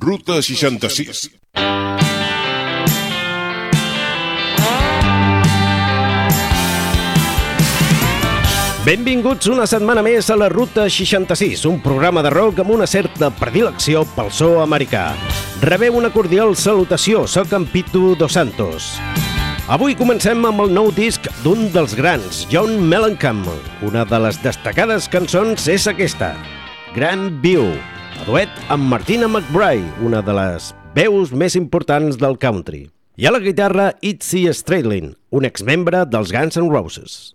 Ruta 66. Benvinguts una setmana més a la Ruta 66, un programa de rock amb una certa predilecció pel so americà. Rebeu una cordial salutació, soc en Pitu Dos Santos. Avui comencem amb el nou disc d'un dels grans, John Mellencamp. Una de les destacades cançons és aquesta, Grand View, a duet amb Martina McBride, una de les veus més importants del country. I a la guitarra, Itzy Stradlin, un exmembre dels Guns N' Roses.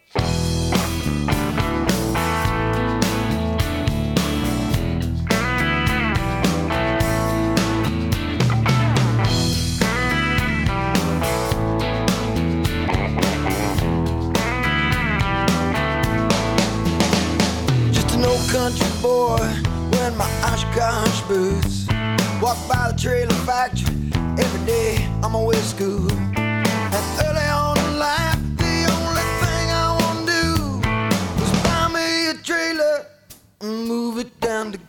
country boy Walk by the trailer factory every day on my way to school. And early on in life, the only thing I want to do is buy me a trailer and move it down to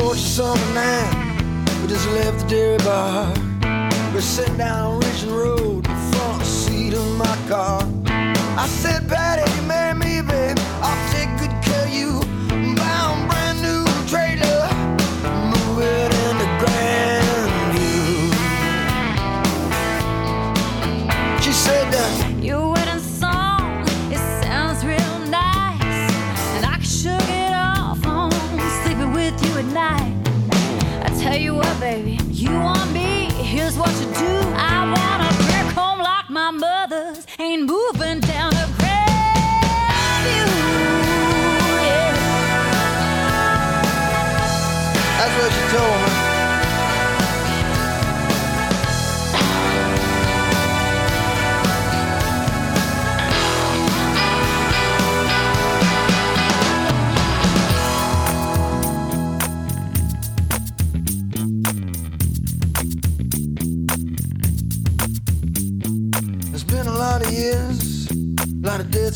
scorched summer night. We just left the dairy bar. We're sitting down Ridgeland Road the front seat of my car. I said, Patty, you marry me, babe. I'll take good care of you. Buy a brand new trailer,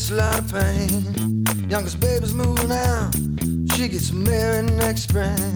deaths, a lot of pain. Youngest baby's moving out, she gets married next spring.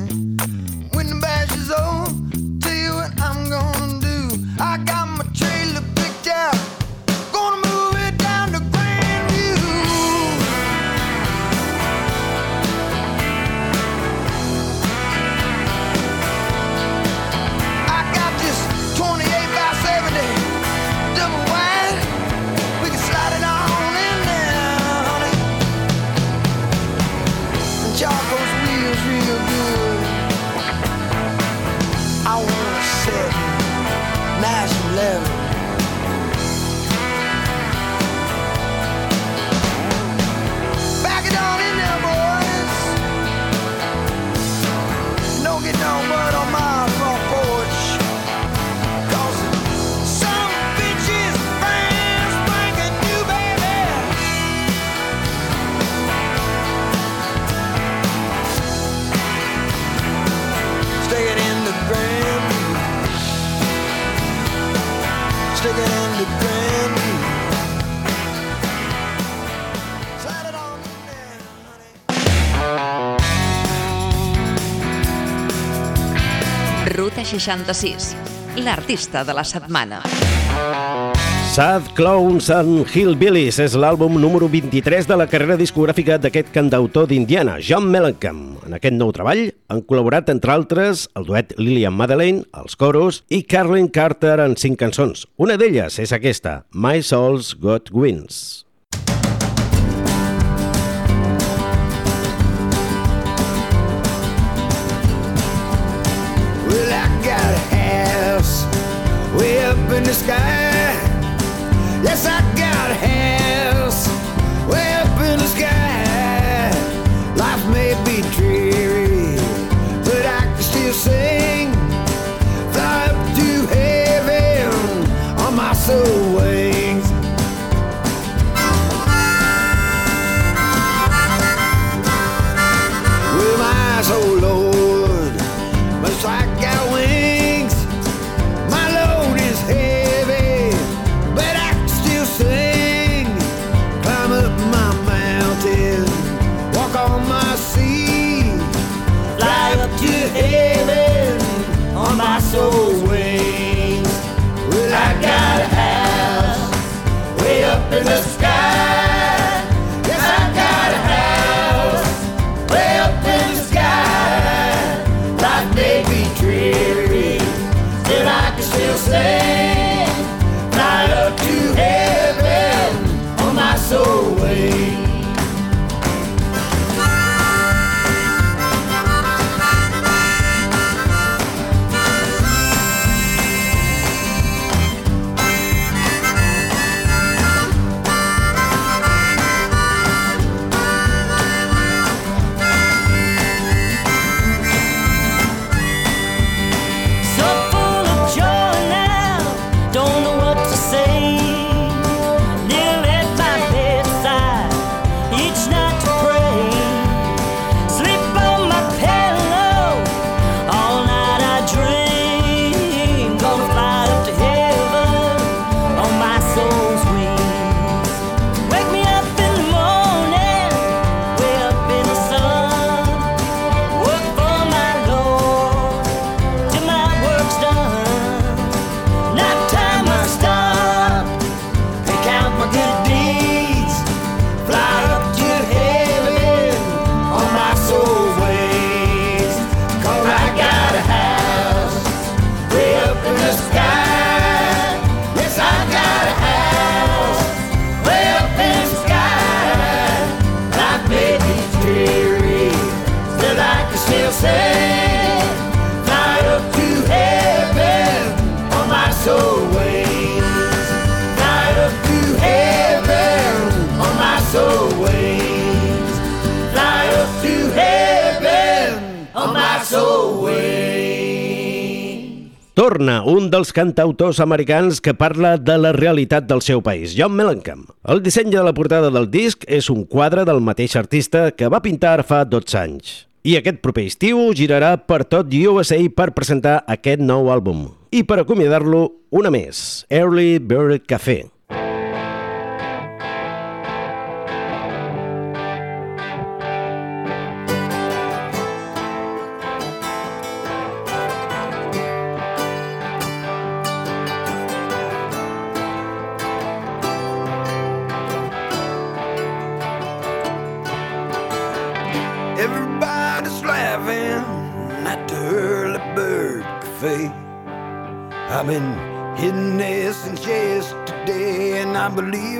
66, l'artista de la setmana. Sad Clowns and Hillbillies és l'àlbum número 23 de la carrera discogràfica d'aquest cantautor d'Indiana, John Mellencamp. En aquest nou treball han col·laborat, entre altres, el duet Lillian Madeleine, els coros, i Carlin Carter en cinc cançons. Una d'elles és aquesta, My Soul's Got Wings. way up in the sky. Yes, I got hands way up in the sky. Life may be dreary, but I can still sing. Fly up to heaven on my soul. Not Torna, un dels cantautors americans que parla de la realitat del seu país, John Mellencamp. El disseny de la portada del disc és un quadre del mateix artista que va pintar fa 12 anys. I aquest proper estiu girarà per tot USA per presentar aquest nou àlbum. I per acomiadar-lo, una més, Early Bird Café.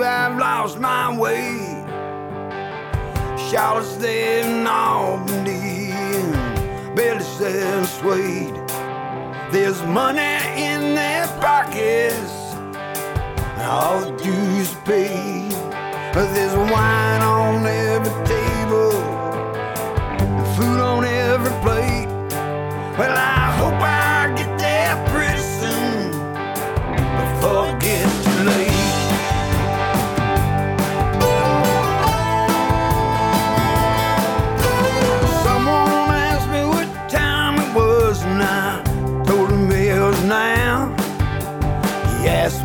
I've lost my way. Charlotte's there in Albany, and Billy says Suede. There's money in their pockets, all the dues paid. There's wine on every table, food on every plate. Well, I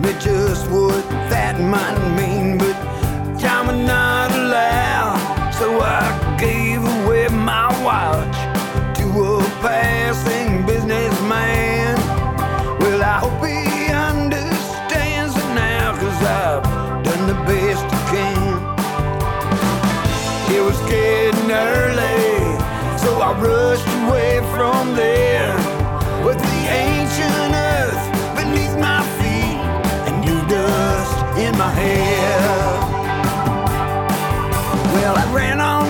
me just what that might mean, but time would not allow. So I gave away my watch to a passing businessman. Well, I hope he understands it now, cause I've done the best I can. It was getting early, so I rushed away from there in my hair. Well, I ran on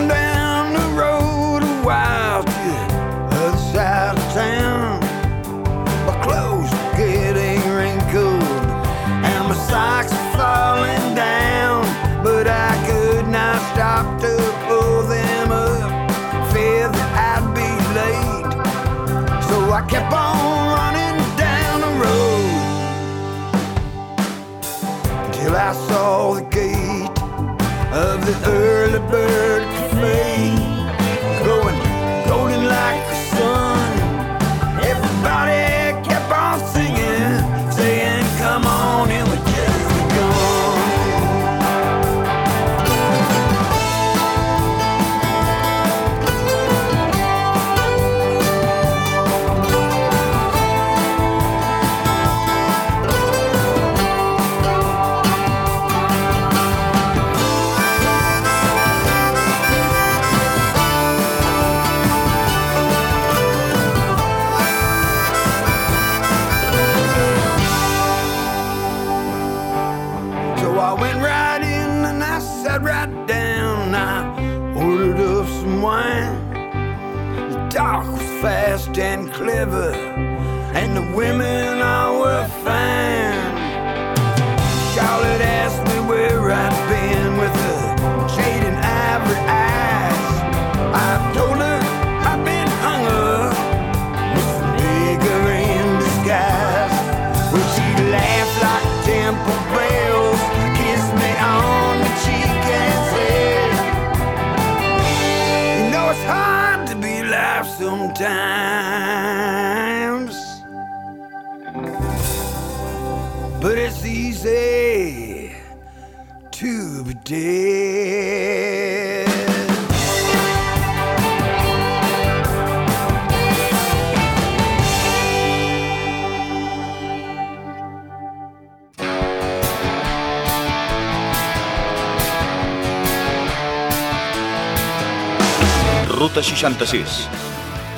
66.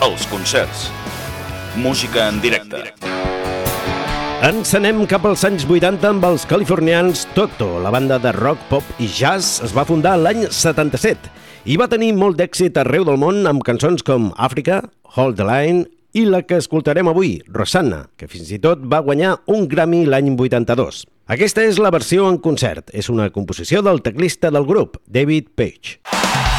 Els concerts. Música en directe. Ens anem cap als anys 80 amb els californians Toto. La banda de rock, pop i jazz es va fundar l'any 77 i va tenir molt d'èxit arreu del món amb cançons com Àfrica, Hold the Line i la que escoltarem avui, Rosanna, que fins i tot va guanyar un Grammy l'any 82. Aquesta és la versió en concert. És una composició del teclista del grup, David Page.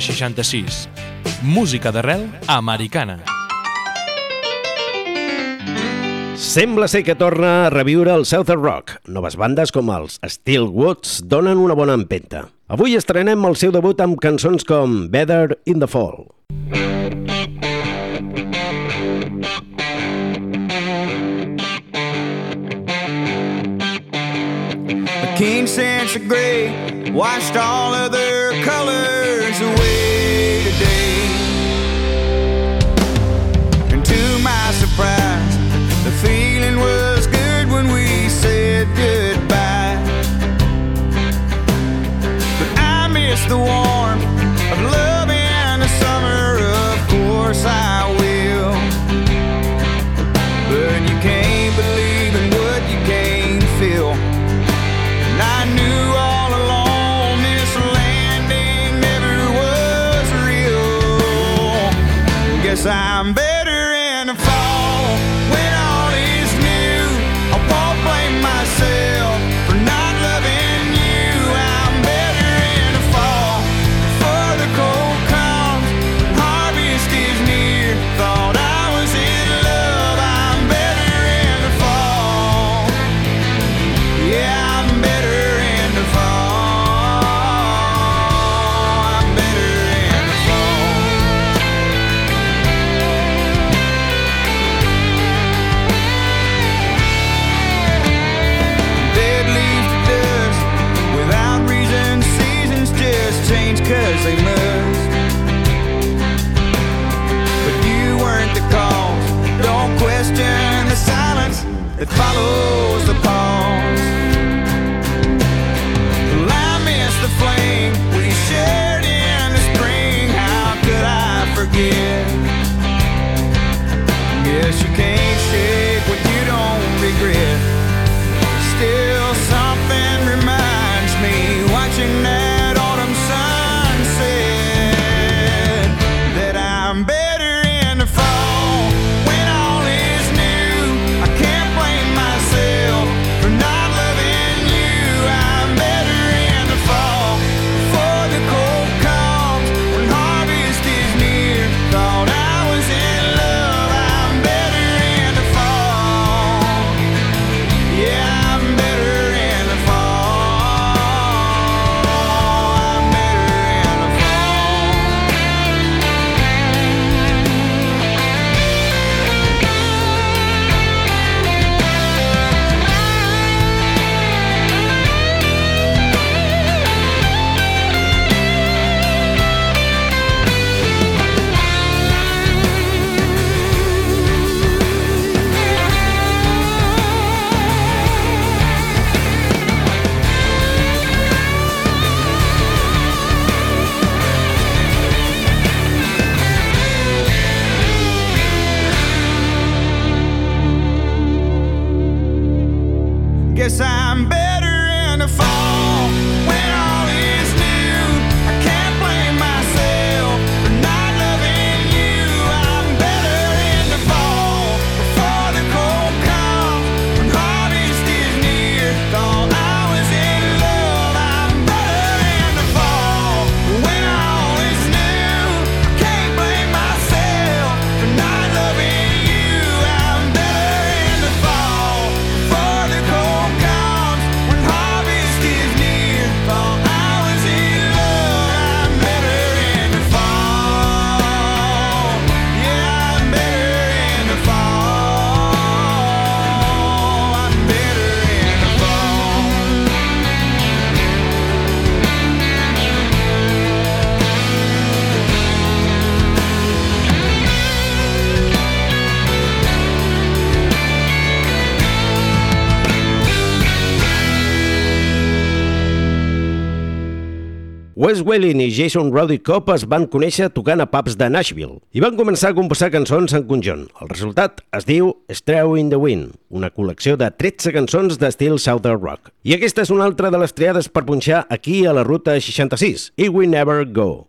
66. Música d'arrel americana. Sembla ser que torna a reviure el Southern Rock. Noves bandes com els Steel Woods donen una bona empenta. Avui estrenem el seu debut amb cançons com Better in the Fall. The king sense of gray washed all other colors the wall. Wes Welling i Jason Rowdy Cobb es van conèixer tocant a pubs de Nashville i van començar a composar cançons en conjunt. El resultat es diu Straw in the Wind, una col·lecció de 13 cançons d'estil Southern Rock. I aquesta és una altra de les triades per punxar aquí a la ruta 66, i We Never Go.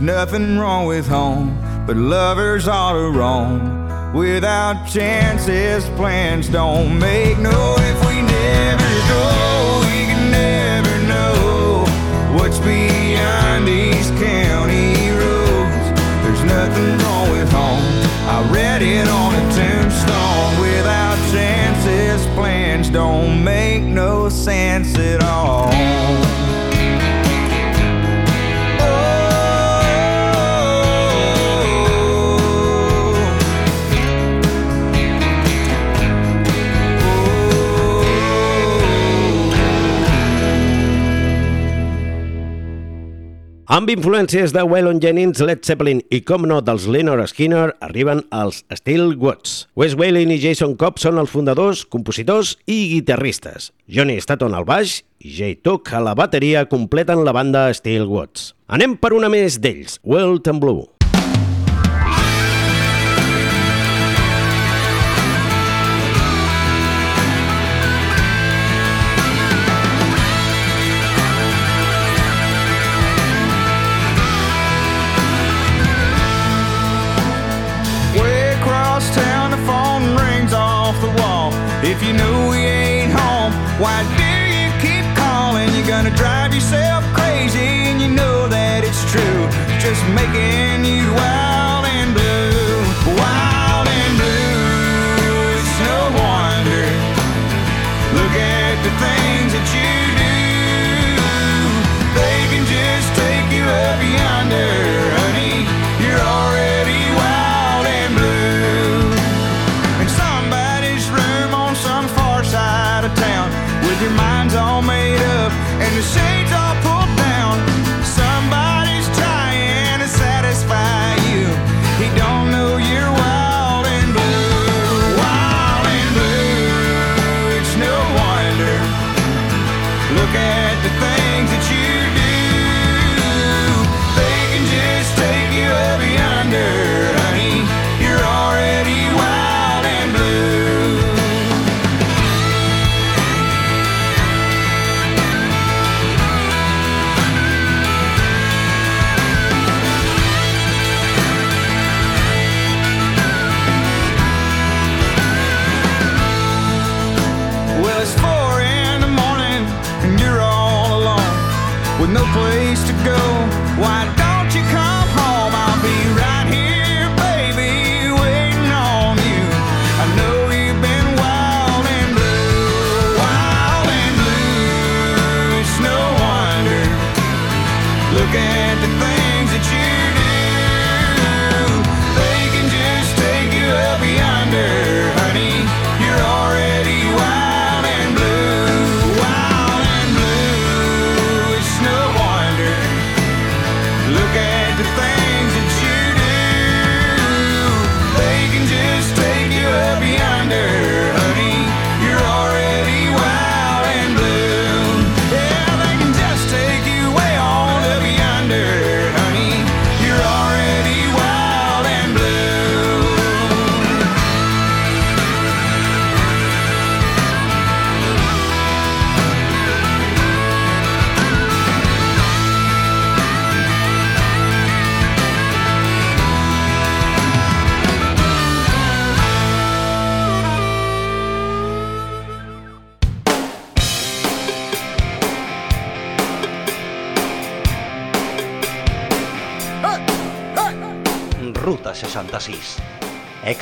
Nothing wrong with home, but lovers ought to roam. Without chances, plans don't make no if we never go. We can never know what's beyond these county roads. There's nothing wrong with home. I read it on a tombstone. Without chances, plans don't make no sense at all. Amb influències de Waylon Jennings, Led Zeppelin i, com no, dels Leonard Skinner, arriben els Steel Woods. Wes Whalen i Jason Cobb són els fundadors, compositors i guitarristes. Johnny Staton al baix i Jay Tuck a la bateria completen la banda Steel Woods. Anem per una més d'ells, World and Blue. yourself crazy and you know that it's true. Just making you wild. no place to go. Why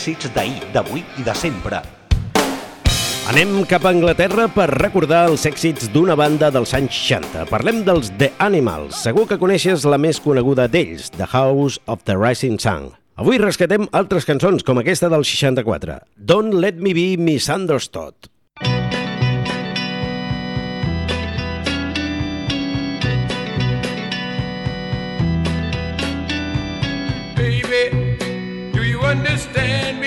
Èxits d'ahir, d'avui i de sempre. Anem cap a Anglaterra per recordar els èxits d'una banda dels anys 60. Parlem dels The Animals. Segur que coneixes la més coneguda d'ells, The House of the Rising Sun. Avui rescatem altres cançons, com aquesta del 64, Don't Let Me Be Misunderstood. Baby, do you understand?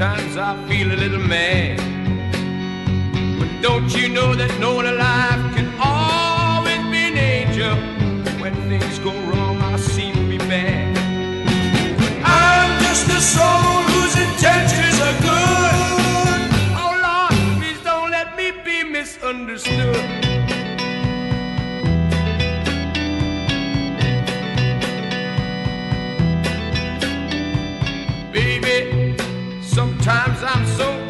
Sometimes I feel a little mad. But don't you know that no one alive can always be an angel? When things go wrong, I seem to be bad. But I'm just a soul whose intentions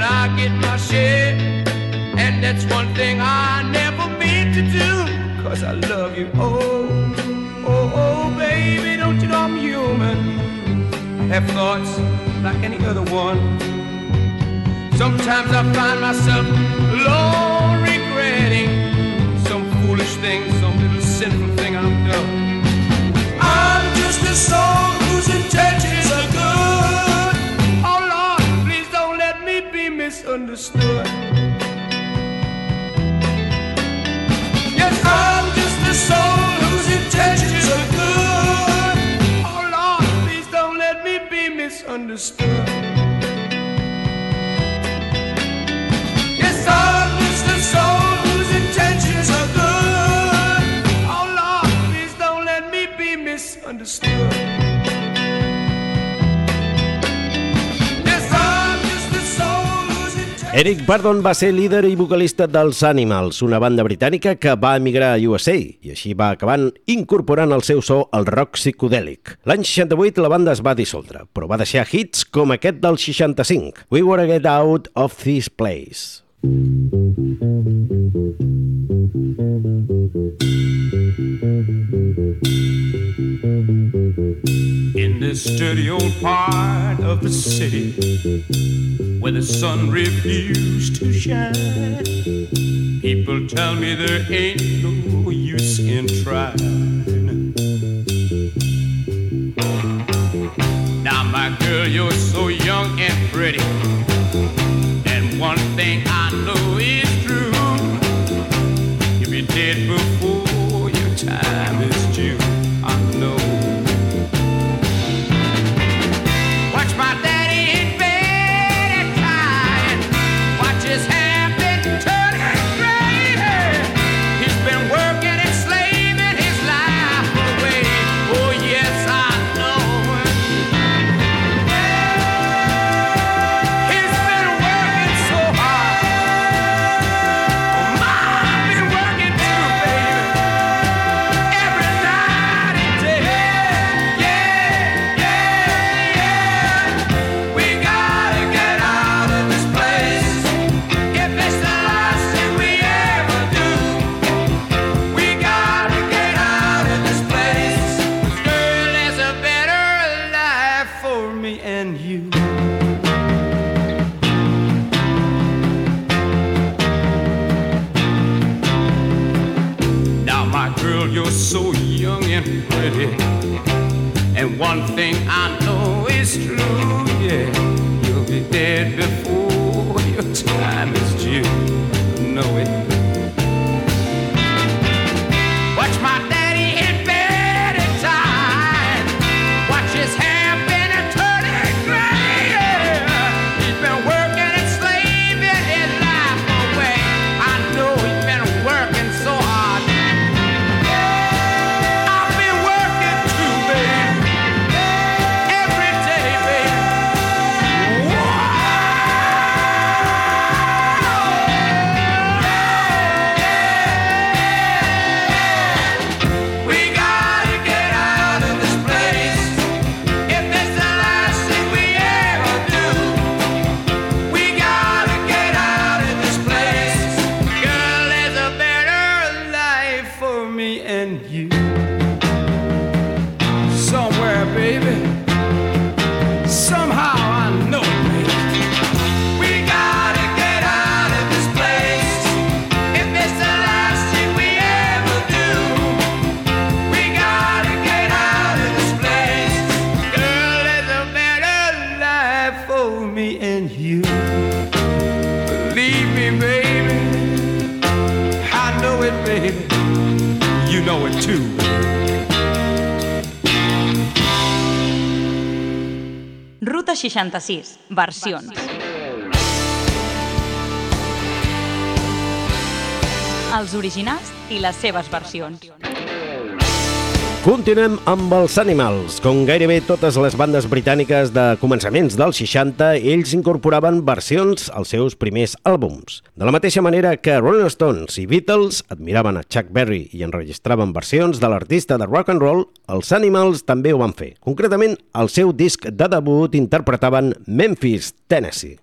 and I get my share. And that's one thing I never mean to do, cause I love you. Oh, oh, oh, baby, don't you know I'm human? Have thoughts like any other one. Sometimes I find myself alone regretting some foolish thing, some little sinful thing I've done. I'm just a soul misunderstood. Yes, I'm just a soul whose intentions are good. Oh Lord, please don't let me be misunderstood. Eric Burdon va ser líder i vocalista dels Animals, una banda britànica que va emigrar a USA i així va acabant incorporant el seu so al rock psicodèlic. L'any 68 la banda es va dissoldre, però va deixar hits com aquest del 65, We Wanna Get Out of This Place. In this dirty old part of the city where the sun refused to shine, people tell me there ain't no use in trying. Now, my girl, you're so young and pretty, and one thing I Somewhere, baby. 66, versions. versions. Els originals i les seves versions. Continuem amb els Animals. Com gairebé totes les bandes britàniques de començaments dels 60, ells incorporaven versions als seus primers àlbums. De la mateixa manera que Rolling Stones i Beatles admiraven a Chuck Berry i enregistraven versions de l'artista de rock and roll, els Animals també ho van fer. Concretament, al seu disc de debut interpretaven Memphis, Tennessee.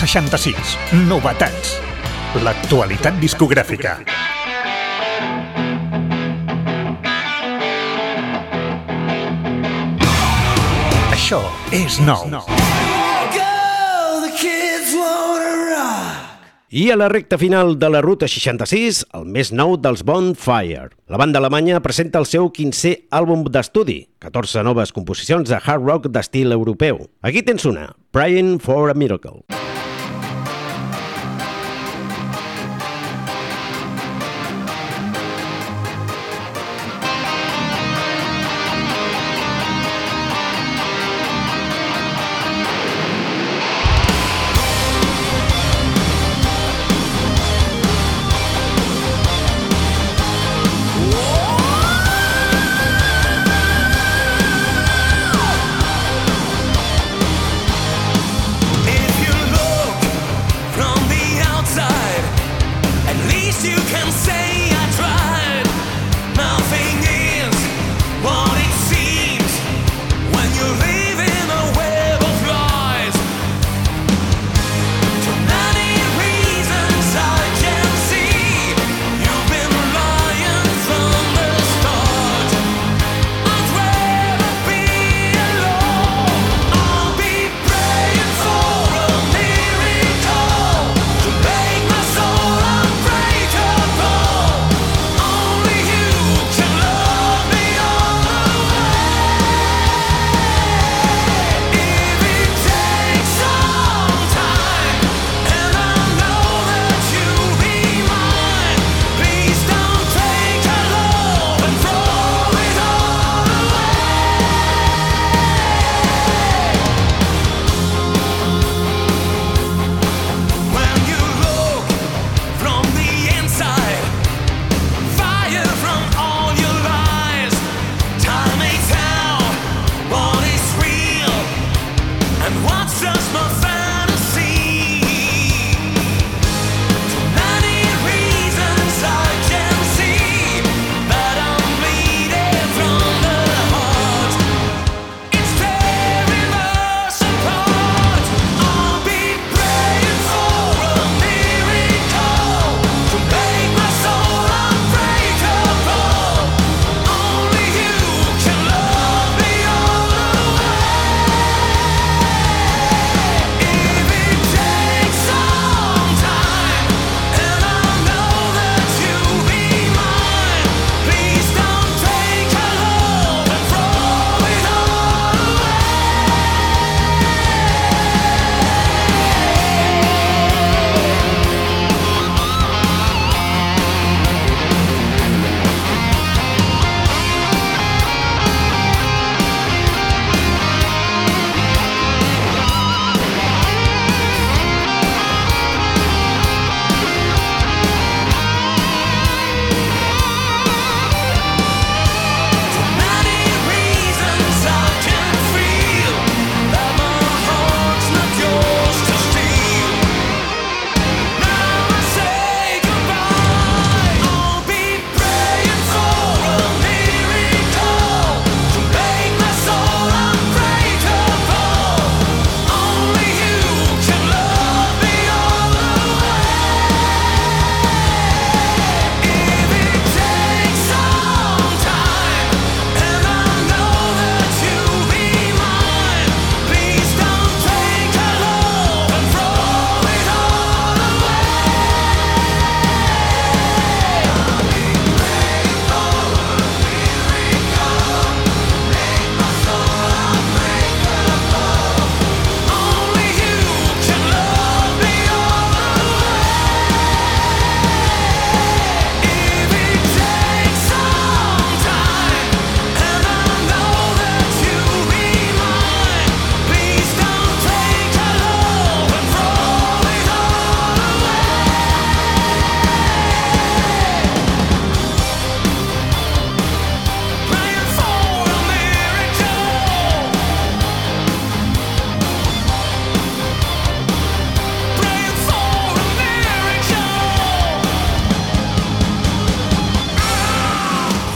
66. Novetats. L'actualitat discogràfica. Això és nou. I a la recta final de la ruta 66, el més nou dels Bonfire. La banda alemanya presenta el seu 15è àlbum d'estudi, 14 noves composicions de hard rock d'estil europeu. Aquí tens una, Praying for a Miracle.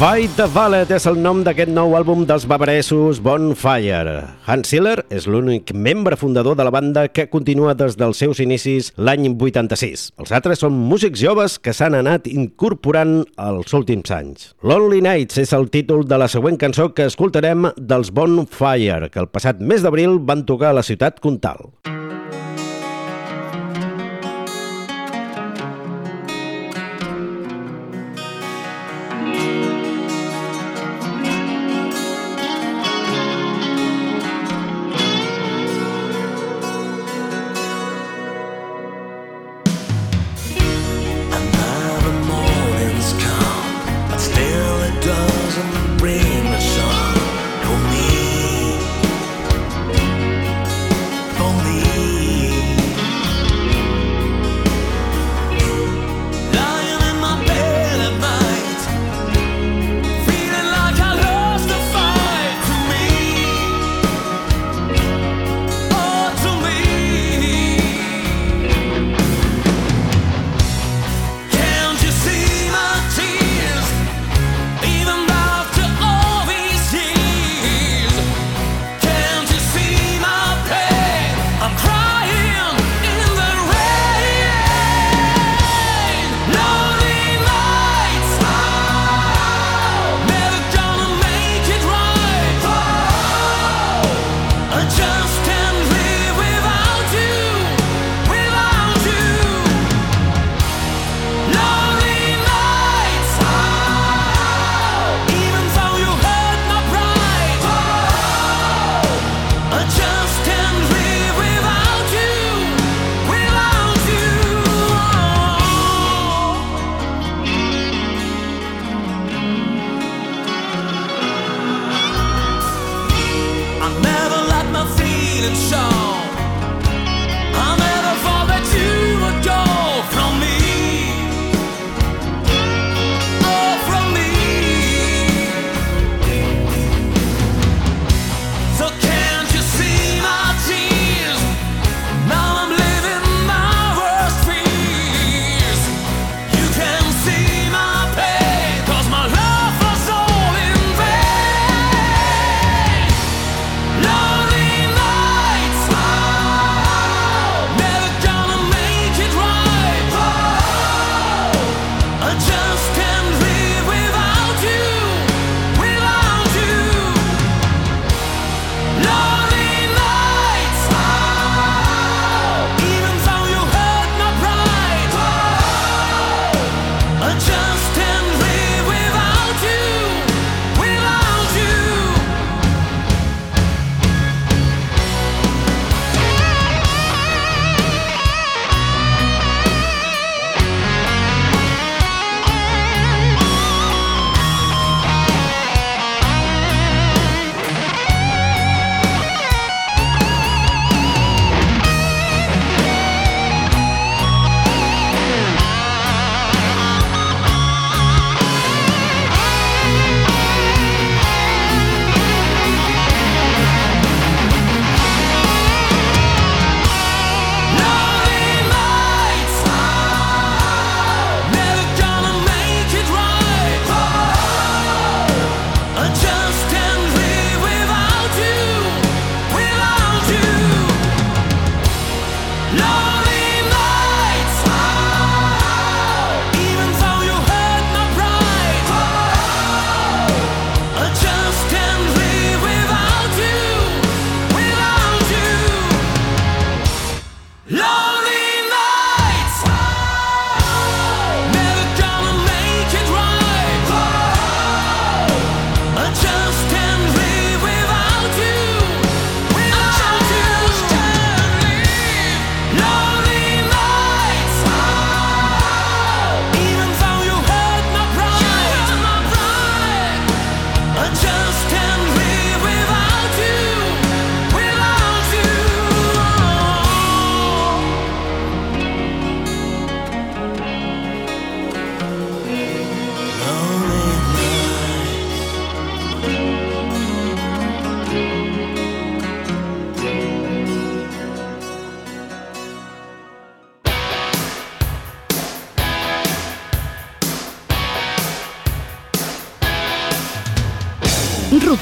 Fight the Valet és el nom d'aquest nou àlbum dels bavaresos Bonfire. Hans Ziller és l'únic membre fundador de la banda que continua des dels seus inicis l'any 86. Els altres són músics joves que s'han anat incorporant als últims anys. Lonely Nights és el títol de la següent cançó que escoltarem dels Bonfire, que el passat mes d'abril van tocar a la ciutat Comtal. Now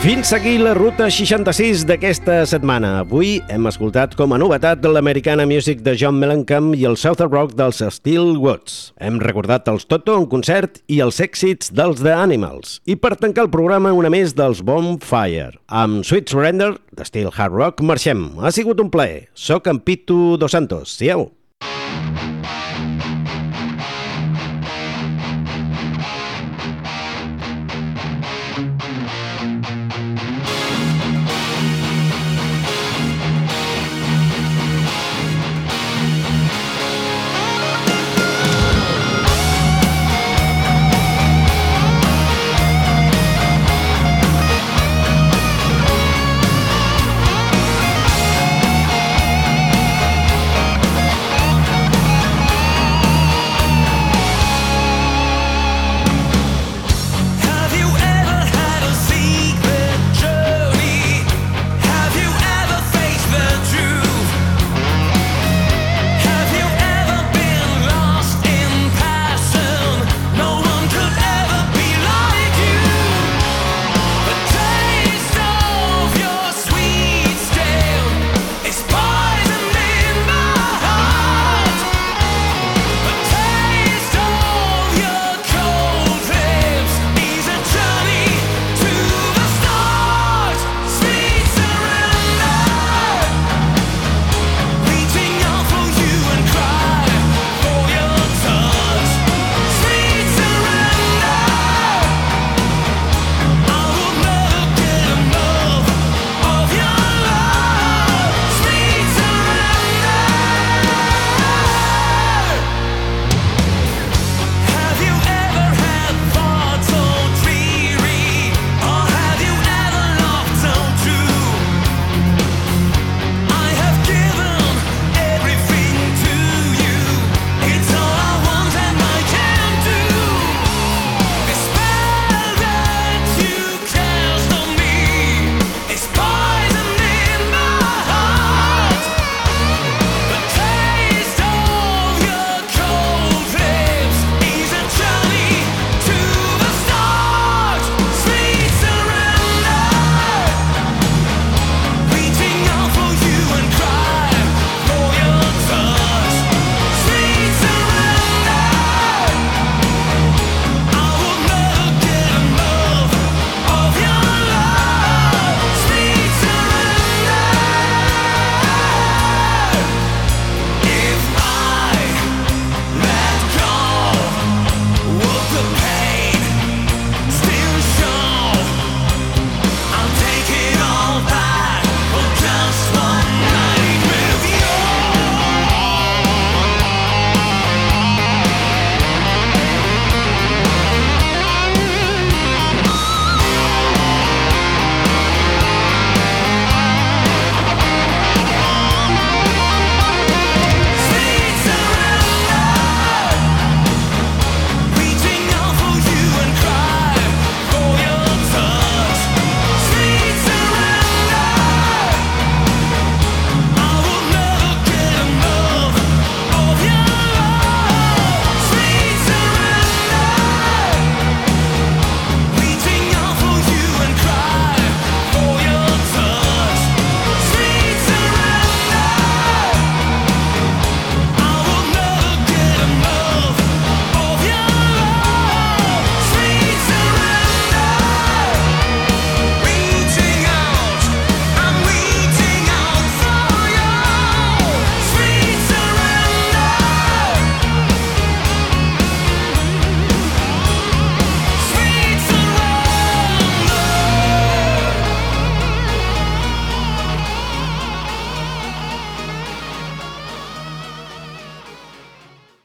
Fins aquí la ruta 66 d'aquesta setmana. Avui hem escoltat com a novetat l'americana music de John Mellencamp i el Southern Rock dels Steel Woods. Hem recordat els Toto en concert i els èxits dels The Animals. I per tancar el programa, una més dels Bonfire. Amb Sweet Surrender, de Steel Hard Rock, marxem. Ha sigut un plaer. Soc en Pitu Dos Santos. Siau.